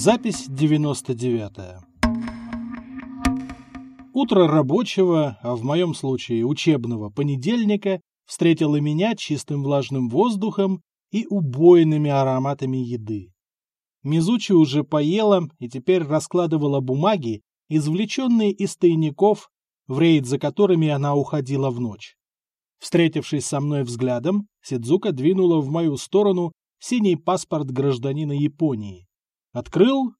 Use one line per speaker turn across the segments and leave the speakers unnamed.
Запись 99. Утро рабочего, а в моем случае учебного понедельника, встретило меня чистым влажным воздухом и убойными ароматами еды. Мизучи уже поела и теперь раскладывала бумаги, извлеченные из тайников, в рейд за которыми она уходила в ночь. Встретившись со мной взглядом, Сидзука двинула в мою сторону синий паспорт гражданина Японии. Открыл.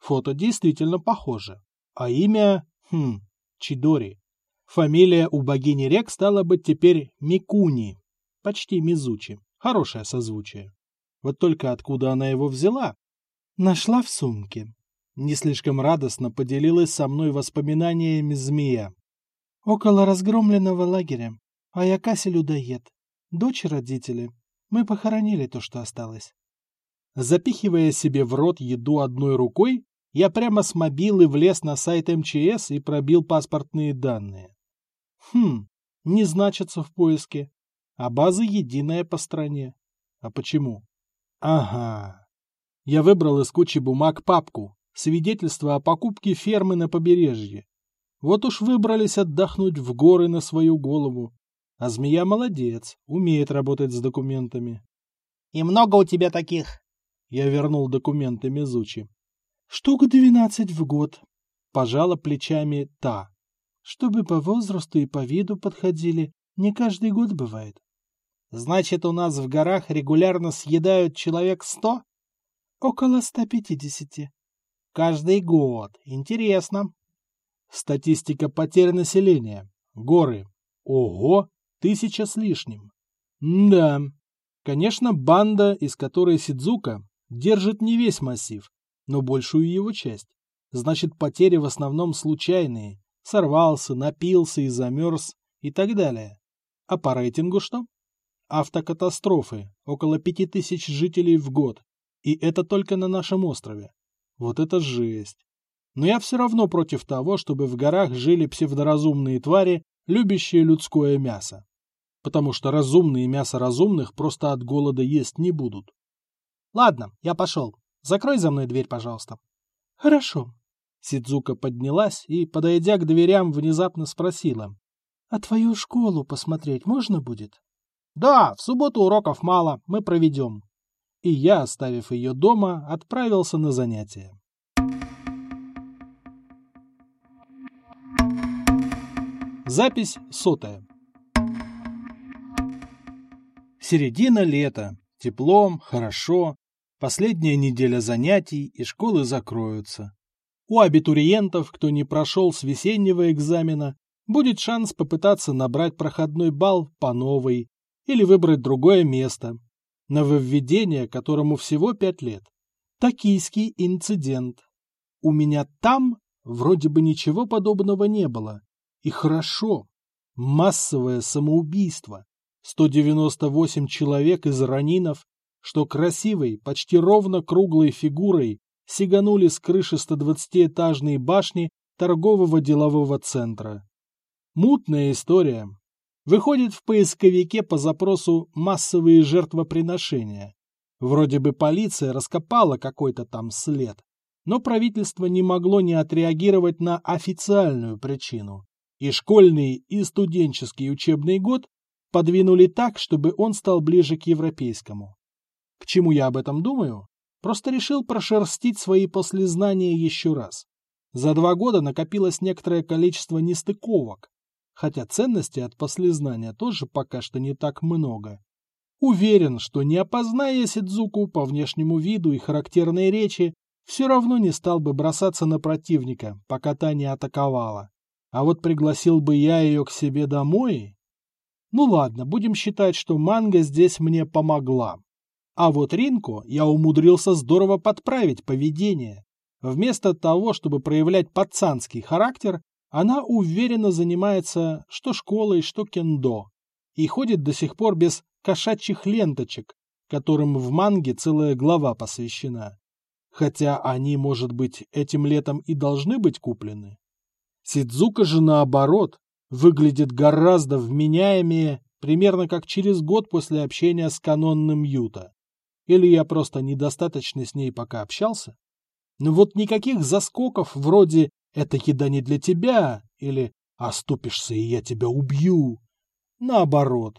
Фото действительно похоже. А имя... Хм, Чидори. Фамилия у богини рек стала быть теперь Микуни. Почти Мизучи. Хорошее созвучие. Вот только откуда она его взяла? Нашла в сумке. Не слишком радостно поделилась со мной воспоминаниями змея. Около разгромленного лагеря. Аякаси людоед. Дочь родители. Мы похоронили то, что осталось. Запихивая себе в рот еду одной рукой, я прямо с мобилы влез на сайт МЧС и пробил паспортные данные. Хм, не значится в поиске. А база единая по стране. А почему? Ага. Я выбрал из кучи бумаг папку «Свидетельство о покупке фермы на побережье». Вот уж выбрались отдохнуть в горы на свою голову. А змея молодец, умеет работать с документами.
— И много у тебя таких?
Я вернул документы Мизучи. — Штук двенадцать в год. Пожала плечами та. Чтобы по возрасту и по виду подходили, не каждый год бывает.
— Значит, у нас в горах регулярно съедают человек сто?
— Около ста пятидесяти.
— Каждый год. Интересно.
Статистика потерь населения. Горы. Ого! Тысяча с лишним. Да. Конечно, банда, из которой Сидзука, держит не весь массив, но большую его часть. Значит, потери в основном случайные. Сорвался, напился и замерз и так далее. А по рейтингу что? Автокатастрофы. Около пяти тысяч жителей в год. И это только на нашем острове. Вот это жесть. Но я все равно против того, чтобы в горах жили псевдоразумные твари, любящие людское мясо потому что разумные мясо разумных просто от голода есть не будут.
Ладно, я пошел. Закрой за мной дверь, пожалуйста.
Хорошо. Сидзука поднялась и, подойдя к дверям, внезапно спросила. А твою школу посмотреть можно будет?
Да, в субботу уроков мало, мы проведем.
И я, оставив ее дома, отправился на занятия. Запись сотая. Середина лета. Теплом, хорошо. Последняя неделя занятий, и школы закроются. У абитуриентов, кто не прошел с весеннего экзамена, будет шанс попытаться набрать проходной балл по новой или выбрать другое место. Нововведение, которому всего пять лет. Токийский инцидент. У меня там вроде бы ничего подобного не было. И хорошо. Массовое самоубийство. 198 человек из ранинов, что красивой, почти ровно круглой фигурой сиганули с крыши 120-этажной башни торгового делового центра. Мутная история. Выходит в поисковике по запросу «массовые жертвоприношения». Вроде бы полиция раскопала какой-то там след, но правительство не могло не отреагировать на официальную причину. И школьный, и студенческий учебный год подвинули так, чтобы он стал ближе к европейскому. К чему я об этом думаю? Просто решил прошерстить свои послезнания еще раз. За два года накопилось некоторое количество нестыковок, хотя ценности от послезнания тоже пока что не так много. Уверен, что не опозная Сидзуку по внешнему виду и характерной речи, все равно не стал бы бросаться на противника, пока та не атаковала. А вот пригласил бы я ее к себе домой, ну ладно, будем считать, что манга здесь мне помогла. А вот Ринку я умудрился здорово подправить поведение. Вместо того, чтобы проявлять пацанский характер, она уверенно занимается что школой, что кендо. И ходит до сих пор без кошачьих ленточек, которым в манге целая глава посвящена. Хотя они, может быть, этим летом и должны быть куплены. Сидзука же наоборот, выглядит гораздо вменяемее, примерно как через год после общения с канонным Юта. Или я просто недостаточно с ней пока общался? Но вот никаких заскоков вроде «это еда не для тебя» или «оступишься, и я тебя убью». Наоборот.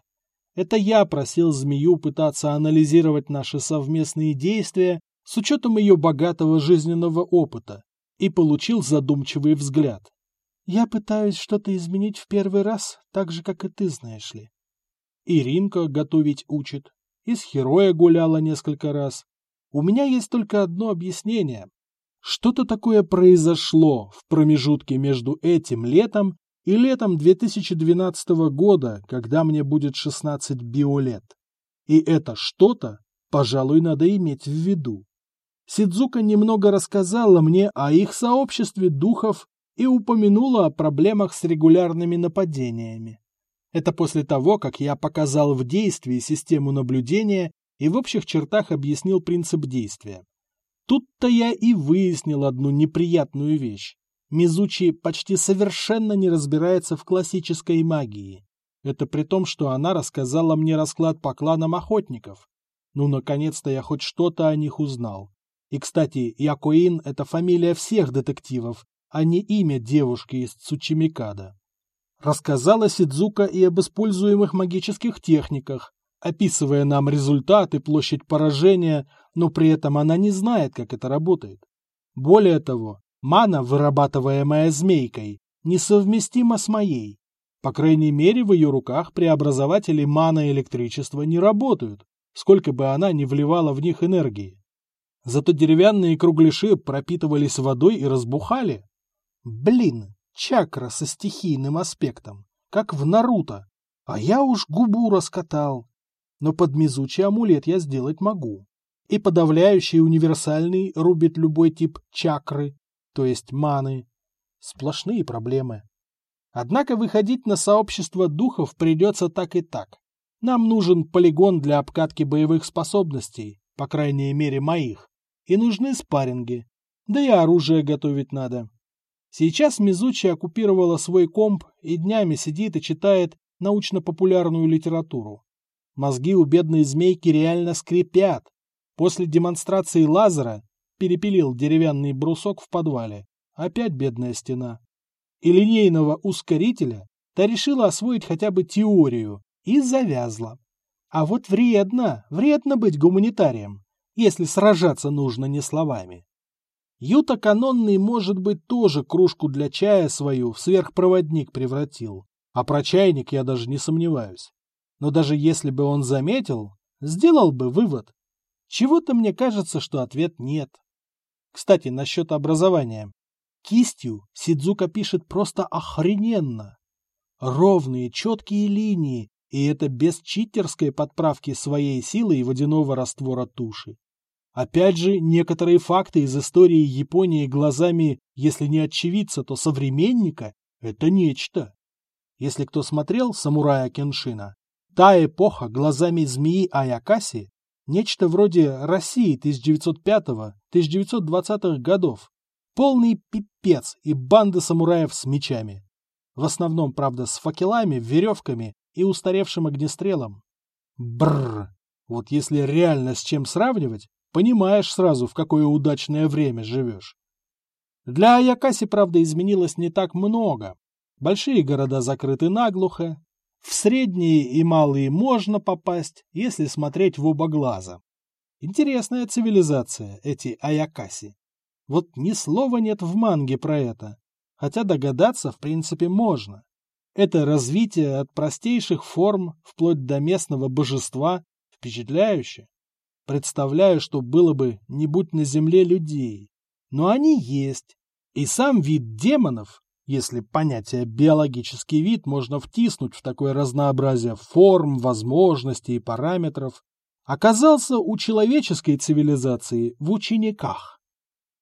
Это я просил змею пытаться анализировать наши совместные действия с учетом ее богатого жизненного опыта и получил задумчивый взгляд. Я пытаюсь что-то изменить в первый раз, так же, как и ты, знаешь ли. Иринка готовить учит. Из Хероя гуляла несколько раз. У меня есть только одно объяснение. Что-то такое произошло в промежутке между этим летом и летом 2012 года, когда мне будет 16 биолет. И это что-то, пожалуй, надо иметь в виду. Сидзука немного рассказала мне о их сообществе духов и упомянула о проблемах с регулярными нападениями. Это после того, как я показал в действии систему наблюдения и в общих чертах объяснил принцип действия. Тут-то я и выяснил одну неприятную вещь. Мизучи почти совершенно не разбирается в классической магии. Это при том, что она рассказала мне расклад по кланам охотников. Ну, наконец-то я хоть что-то о них узнал. И, кстати, Якоин — это фамилия всех детективов, а не имя девушки из Цучимикада. Рассказала Сидзука и об используемых магических техниках, описывая нам результаты, площадь поражения, но при этом она не знает, как это работает. Более того, мана, вырабатываемая змейкой, несовместима с моей. По крайней мере, в ее руках преобразователи мана электричества не работают, сколько бы она ни вливала в них энергии. Зато деревянные кругляши пропитывались водой и разбухали. Блин, чакра со стихийным аспектом, как в Наруто. А я уж губу раскатал. Но подмезучий амулет я сделать могу. И подавляющий универсальный рубит любой тип чакры, то есть маны. Сплошные проблемы. Однако выходить на сообщество духов придется так и так. Нам нужен полигон для обкатки боевых способностей, по крайней мере моих, и нужны спарринги. Да и оружие готовить надо. Сейчас Мизучи оккупировала свой комп и днями сидит и читает научно-популярную литературу. Мозги у бедной змейки реально скрипят. После демонстрации лазера перепилил деревянный брусок в подвале. Опять бедная стена. И линейного ускорителя та решила освоить хотя бы теорию и завязла. А вот вредно, вредно быть гуманитарием, если сражаться нужно не словами. Юта Канонный, может быть, тоже кружку для чая свою в сверхпроводник превратил. А про чайник я даже не сомневаюсь. Но даже если бы он заметил, сделал бы вывод. Чего-то мне кажется, что ответ нет. Кстати, насчет образования. Кистью Сидзука пишет просто охрененно. Ровные, четкие линии, и это без читерской подправки своей силы и водяного раствора туши. Опять же, некоторые факты из истории Японии глазами, если не очевидца, то современника – это нечто. Если кто смотрел «Самурая Кеншина», та эпоха глазами змеи Аякаси – нечто вроде России 1905-1920-х годов. Полный пипец и банды самураев с мечами. В основном, правда, с факелами, веревками и устаревшим огнестрелом. Бррр. Вот если реально с чем сравнивать, Понимаешь сразу, в какое удачное время живешь. Для Аякаси, правда, изменилось не так много. Большие города закрыты наглухо. В средние и малые можно попасть, если смотреть в оба глаза. Интересная цивилизация, эти Аякаси. Вот ни слова нет в манге про это, хотя догадаться в принципе можно. Это развитие от простейших форм вплоть до местного божества впечатляюще. Представляю, что было бы, не будь на земле людей. Но они есть. И сам вид демонов, если понятие биологический вид можно втиснуть в такое разнообразие форм, возможностей и параметров, оказался у человеческой цивилизации в учениках.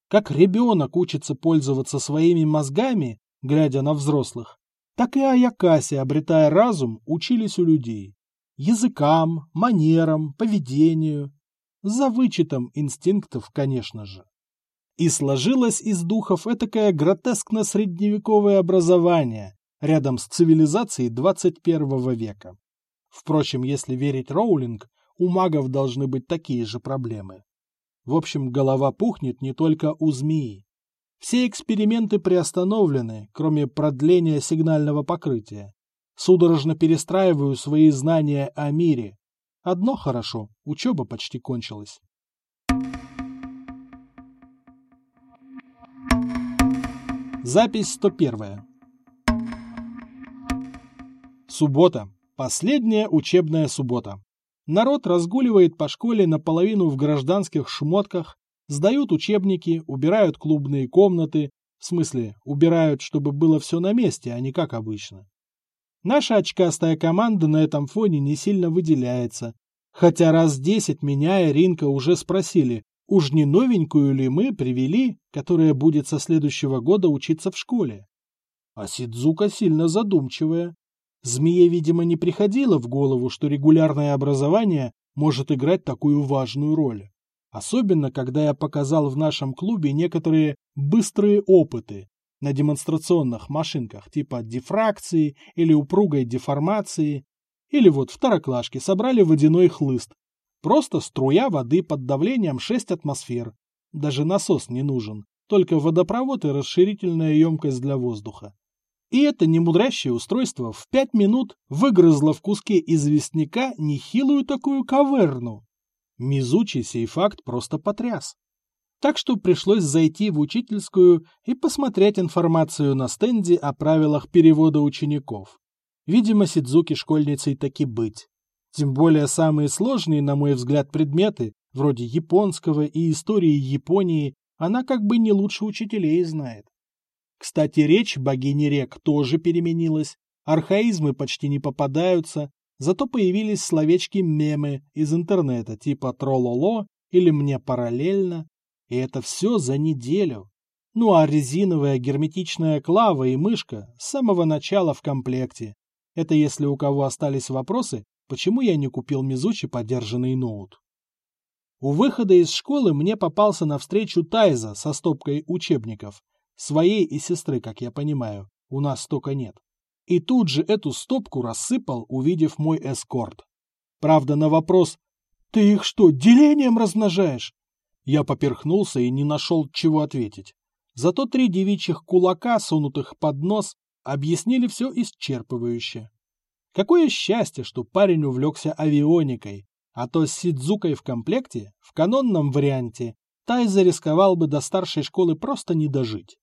Как ребенок учится пользоваться своими мозгами, глядя на взрослых, так и Аякаси, обретая разум, учились у людей. Языкам, манерам, поведению, за вычетом инстинктов, конечно же. И сложилось из духов этакое гротескно-средневековое образование рядом с цивилизацией 21 века. Впрочем, если верить Роулинг, у магов должны быть такие же проблемы. В общем, голова пухнет не только у змеи. Все эксперименты приостановлены, кроме продления сигнального покрытия. Судорожно перестраиваю свои знания о мире. Одно хорошо, учеба почти кончилась. Запись 101. Суббота. Последняя учебная суббота. Народ разгуливает по школе наполовину в гражданских шмотках, сдают учебники, убирают клубные комнаты, в смысле, убирают, чтобы было все на месте, а не как обычно. Наша очкастая команда на этом фоне не сильно выделяется, хотя раз десять меня и Ринка уже спросили, уж не новенькую ли мы привели, которая будет со следующего года учиться в школе. А Сидзука сильно задумчивая. Змее, видимо, не приходило в голову, что регулярное образование может играть такую важную роль. Особенно, когда я показал в нашем клубе некоторые быстрые опыты на демонстрационных машинках типа дифракции или упругой деформации. Или вот второклашки собрали водяной хлыст. Просто струя воды под давлением 6 атмосфер. Даже насос не нужен, только водопровод и расширительная емкость для воздуха. И это немудрящее устройство в пять минут выгрызло в куске известняка нехилую такую каверну. Мизучи сей факт просто потряс. Так что пришлось зайти в учительскую и посмотреть информацию на стенде о правилах перевода учеников. Видимо, Сидзуки школьницей таки быть. Тем более самые сложные, на мой взгляд, предметы, вроде японского и истории Японии, она как бы не лучше учителей знает. Кстати, речь богини рек тоже переменилась, архаизмы почти не попадаются, зато появились словечки-мемы из интернета типа «трололо» или «мне параллельно», и это все за неделю. Ну а резиновая герметичная клава и мышка с самого начала в комплекте. Это если у кого остались вопросы, почему я не купил Мизучи подержанный ноут. У выхода из школы мне попался навстречу Тайза со стопкой учебников, Своей и сестры, как я понимаю, у нас столько нет. И тут же эту стопку рассыпал, увидев мой эскорт. Правда, на вопрос «Ты их что, делением размножаешь?» Я поперхнулся и не нашел, чего ответить. Зато три девичьих кулака, сунутых под нос, объяснили все исчерпывающе. Какое счастье, что парень увлекся авионикой, а то с Сидзукой в комплекте, в канонном варианте, Тайза рисковал бы до старшей школы просто не дожить.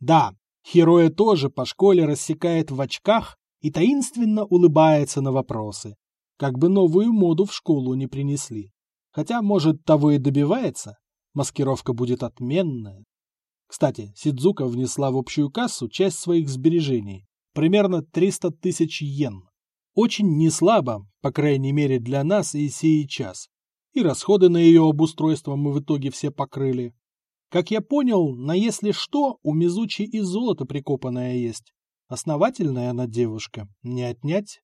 Да, Хероя тоже по школе рассекает в очках и таинственно улыбается на вопросы. Как бы новую моду в школу не принесли. Хотя, может, того и добивается. Маскировка будет отменная. Кстати, Сидзука внесла в общую кассу часть своих сбережений. Примерно 300 тысяч йен. Очень неслабо, по крайней мере для нас и сейчас. И расходы на ее обустройство мы в итоге все покрыли. Как я понял, на если что, у Мизучи и золото прикопанное есть. Основательная она девушка, не отнять.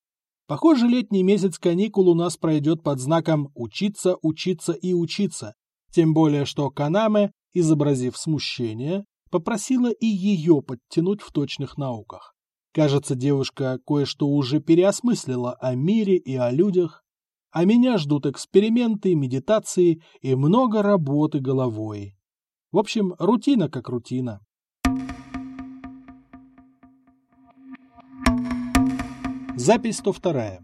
Похоже, летний месяц каникул у нас пройдет под знаком «учиться, учиться и учиться». Тем более, что Канаме, изобразив смущение, попросила и ее подтянуть в точных науках. Кажется, девушка кое-что уже переосмыслила о мире и о людях. А меня ждут эксперименты, медитации и много работы головой. В общем, рутина как рутина. Запись 102.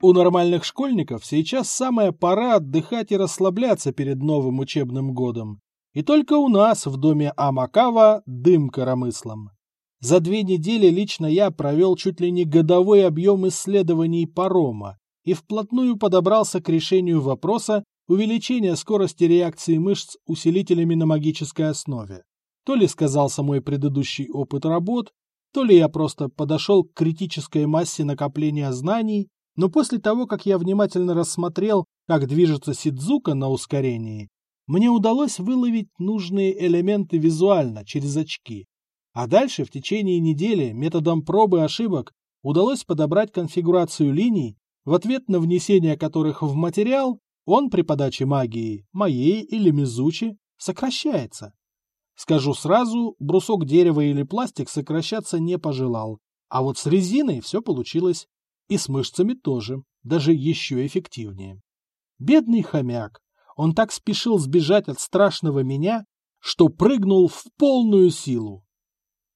У нормальных школьников сейчас самая пора отдыхать и расслабляться перед новым учебным годом. И только у нас в доме Амакава дым коромыслом. За две недели лично я провел чуть ли не годовой объем исследований парома и вплотную подобрался к решению вопроса, увеличение скорости реакции мышц усилителями на магической основе. То ли сказался мой предыдущий опыт работ, то ли я просто подошел к критической массе накопления знаний, но после того, как я внимательно рассмотрел, как движется Сидзука на ускорении, мне удалось выловить нужные элементы визуально, через очки. А дальше, в течение недели, методом пробы ошибок, удалось подобрать конфигурацию линий, в ответ на внесение которых в материал он при подаче магии, моей или Мизучи, сокращается. Скажу сразу, брусок дерева или пластик сокращаться не пожелал, а вот с резиной все получилось. И с мышцами тоже, даже еще эффективнее. Бедный хомяк. Он так спешил сбежать от страшного меня, что прыгнул в полную силу.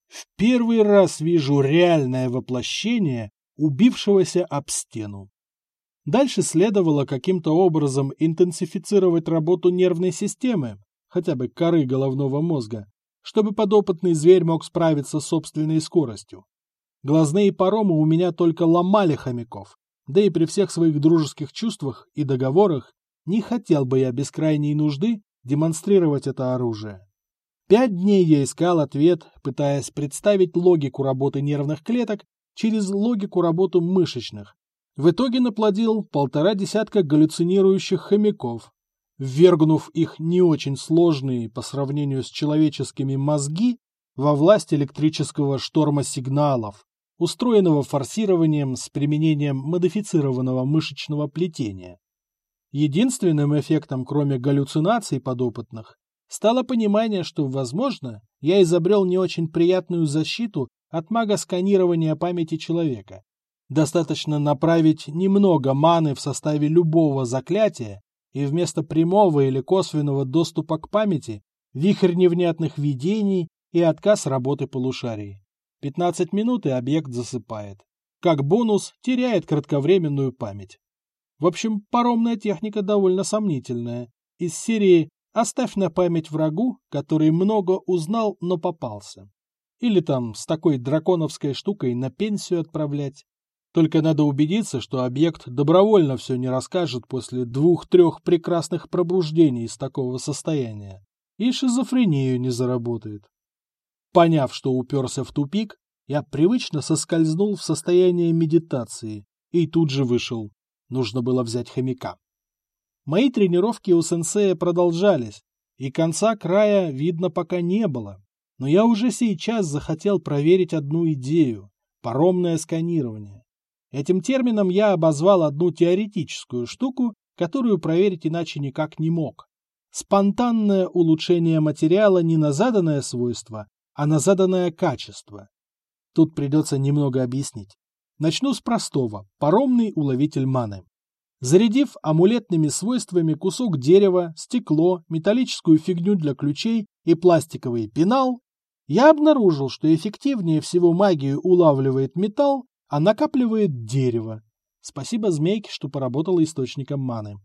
В первый раз вижу реальное воплощение убившегося об стену. Дальше следовало каким-то образом интенсифицировать работу нервной системы, хотя бы коры головного мозга, чтобы подопытный зверь мог справиться с собственной скоростью. Глазные паромы у меня только ломали хомяков, да и при всех своих дружеских чувствах и договорах не хотел бы я без крайней нужды демонстрировать это оружие. Пять дней я искал ответ, пытаясь представить логику работы нервных клеток через логику работы мышечных. В итоге наплодил полтора десятка галлюцинирующих хомяков, ввергнув их не очень сложные по сравнению с человеческими мозги во власть электрического шторма сигналов, устроенного форсированием с применением модифицированного мышечного плетения. Единственным эффектом, кроме галлюцинаций подопытных, стало понимание, что, возможно, я изобрел не очень приятную защиту от мага-сканирования памяти человека. Достаточно направить немного маны в составе любого заклятия, и вместо прямого или косвенного доступа к памяти вихрь невнятных видений и отказ работы полушарий. 15 минут и объект засыпает. Как бонус теряет кратковременную память. В общем, паромная техника довольно сомнительная. Из серии «Оставь на память врагу, который много узнал, но попался». Или там с такой драконовской штукой на пенсию отправлять. Только надо убедиться, что объект добровольно все не расскажет после двух-трех прекрасных пробуждений из такого состояния. И шизофрению не заработает. Поняв, что уперся в тупик, я привычно соскользнул в состояние медитации и тут же вышел. Нужно было взять хомяка. Мои тренировки у сенсея продолжались, и конца края видно пока не было. Но я уже сейчас захотел проверить одну идею – паромное сканирование. Этим термином я обозвал одну теоретическую штуку, которую проверить иначе никак не мог. Спонтанное улучшение материала не на заданное свойство, а на заданное качество. Тут придется немного объяснить. Начну с простого – паромный уловитель маны. Зарядив амулетными свойствами кусок дерева, стекло, металлическую фигню для ключей и пластиковый пенал, я обнаружил, что эффективнее всего магию улавливает металл, а накапливает дерево. Спасибо змейке, что поработала источником маны.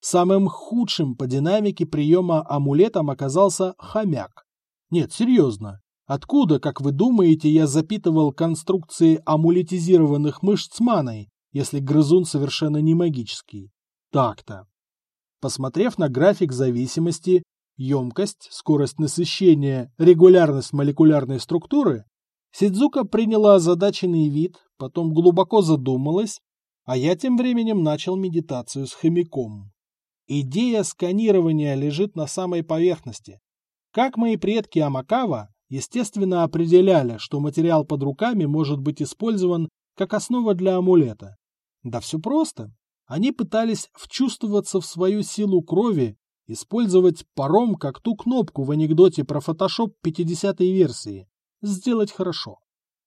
Самым худшим по динамике приема амулетом оказался хомяк. Нет, серьезно. Откуда, как вы думаете, я запитывал конструкции амулетизированных мышц маной, если грызун совершенно не магический? Так-то. Посмотрев на график зависимости, емкость, скорость насыщения, регулярность молекулярной структуры, Сидзука приняла озадаченный вид, потом глубоко задумалась, а я тем временем начал медитацию с хомяком. Идея сканирования лежит на самой поверхности. Как мои предки Амакава, естественно, определяли, что материал под руками может быть использован как основа для амулета. Да все просто. Они пытались вчувствоваться в свою силу крови, использовать паром как ту кнопку в анекдоте про фотошоп 50-й версии сделать хорошо.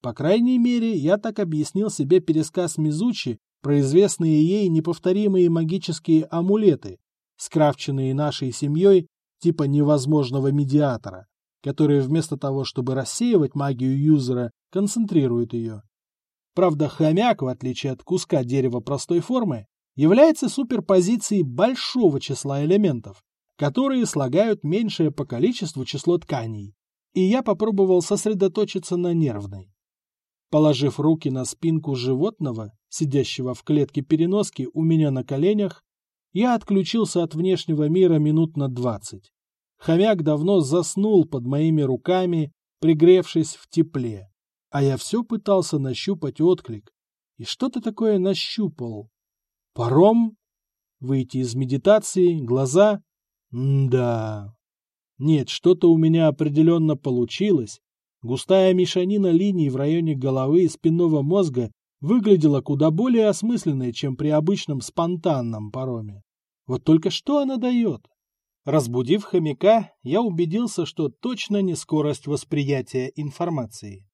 По крайней мере, я так объяснил себе пересказ Мизучи про известные ей неповторимые магические амулеты, скрафченные нашей семьей типа невозможного медиатора, которые вместо того, чтобы рассеивать магию юзера, концентрируют ее. Правда, хомяк, в отличие от куска дерева простой формы, является суперпозицией большого числа элементов, которые слагают меньшее по количеству число тканей и я попробовал сосредоточиться на нервной. Положив руки на спинку животного, сидящего в клетке переноски у меня на коленях, я отключился от внешнего мира минут на двадцать. Хомяк давно заснул под моими руками, пригревшись в тепле, а я все пытался нащупать отклик. И что-то такое нащупал. Паром? Выйти из медитации, глаза? М да. Нет, что-то у меня определенно получилось. Густая мешанина линий в районе головы и спинного мозга выглядела куда более осмысленной, чем при обычном спонтанном пароме. Вот только что она дает? Разбудив хомяка, я убедился, что точно не скорость восприятия информации.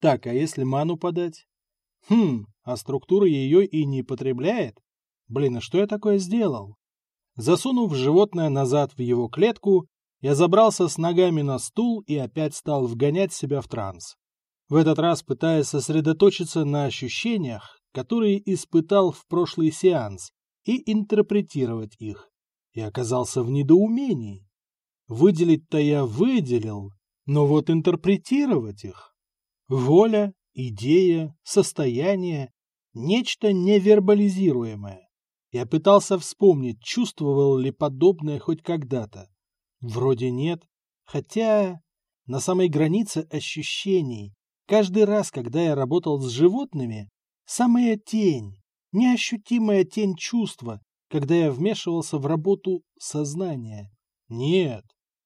Так, а если ману подать? Хм, а структура ее и не потребляет? Блин, а что я такое сделал? Засунув животное назад в его клетку, я забрался с ногами на стул и опять стал вгонять себя в транс. В этот раз пытаясь сосредоточиться на ощущениях, которые испытал в прошлый сеанс, и интерпретировать их. И оказался в недоумении. Выделить-то я выделил, но вот интерпретировать их. Воля, идея, состояние, нечто невербализируемое. Я пытался вспомнить, чувствовал ли подобное хоть когда-то. Вроде нет, хотя на самой границе ощущений. Каждый раз, когда я работал с животными, самая тень, неощутимая тень чувства, когда я вмешивался в работу сознания. Нет,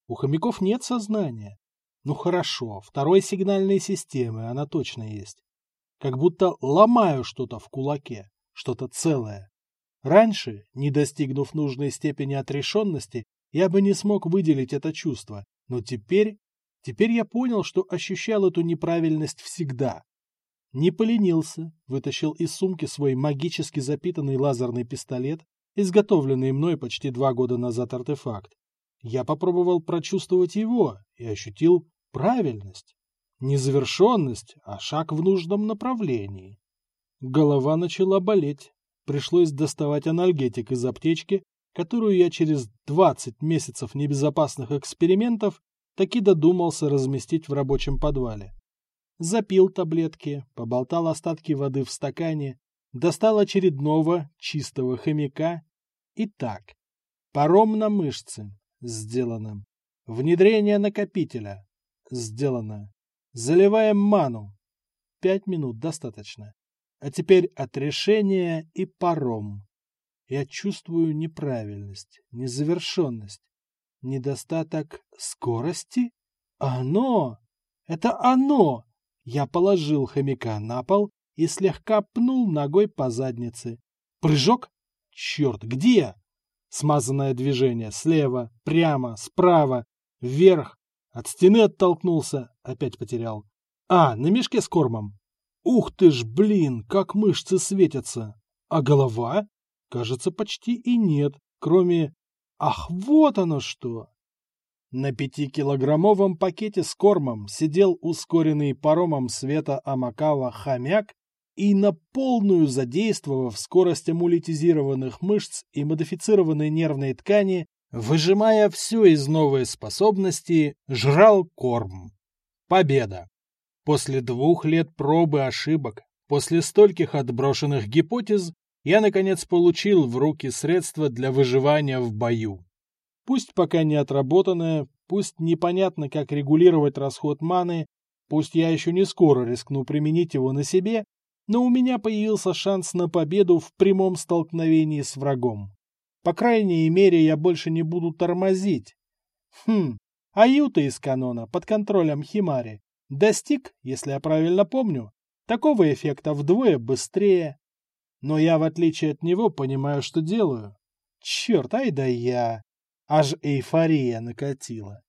у хомяков нет сознания. Ну хорошо, второй сигнальной системы она точно есть. Как будто ломаю что-то в кулаке, что-то целое. Раньше, не достигнув нужной степени отрешенности, я бы не смог выделить это чувство, но теперь... Теперь я понял, что ощущал эту неправильность всегда. Не поленился, вытащил из сумки свой магически запитанный лазерный пистолет, изготовленный мной почти два года назад артефакт, я попробовал прочувствовать его и ощутил правильность. Не завершенность, а шаг в нужном направлении. Голова начала болеть. Пришлось доставать анальгетик из аптечки, которую я через 20 месяцев небезопасных экспериментов таки додумался разместить в рабочем подвале. Запил таблетки, поболтал остатки воды в стакане, достал очередного чистого хомяка. И так, паром на мышцы, Сделано. Внедрение накопителя. Сделано. Заливаем ману. Пять минут достаточно. А теперь отрешение и паром. Я чувствую неправильность, незавершенность, недостаток скорости. Оно! Это оно! Я положил хомяка на пол и слегка пнул ногой по заднице. Прыжок? Черт, где? Смазанное движение. Слева, прямо, справа, вверх. От стены оттолкнулся. Опять потерял. А, на мешке с кормом. Ух ты ж, блин, как мышцы светятся. А голова? Кажется, почти и нет, кроме... Ах, вот оно что! На пятикилограммовом пакете с кормом сидел ускоренный паромом света Амакава хомяк и на полную задействовав скорость амулетизированных мышц и модифицированной нервной ткани, выжимая все из новой способности, жрал корм. Победа! После двух лет пробы ошибок, после стольких отброшенных гипотез, я, наконец, получил в руки средства для выживания в бою. Пусть пока не отработанное, пусть непонятно, как регулировать расход маны, пусть я еще не скоро рискну применить его на себе, но у меня появился шанс на победу в прямом столкновении с врагом. По крайней мере, я больше не буду тормозить. Хм, Аюта из канона под контролем Химари достиг, если я правильно помню, такого эффекта вдвое быстрее. Но я, в отличие от него, понимаю, что делаю. Черт, ай да я! Аж эйфория накатила.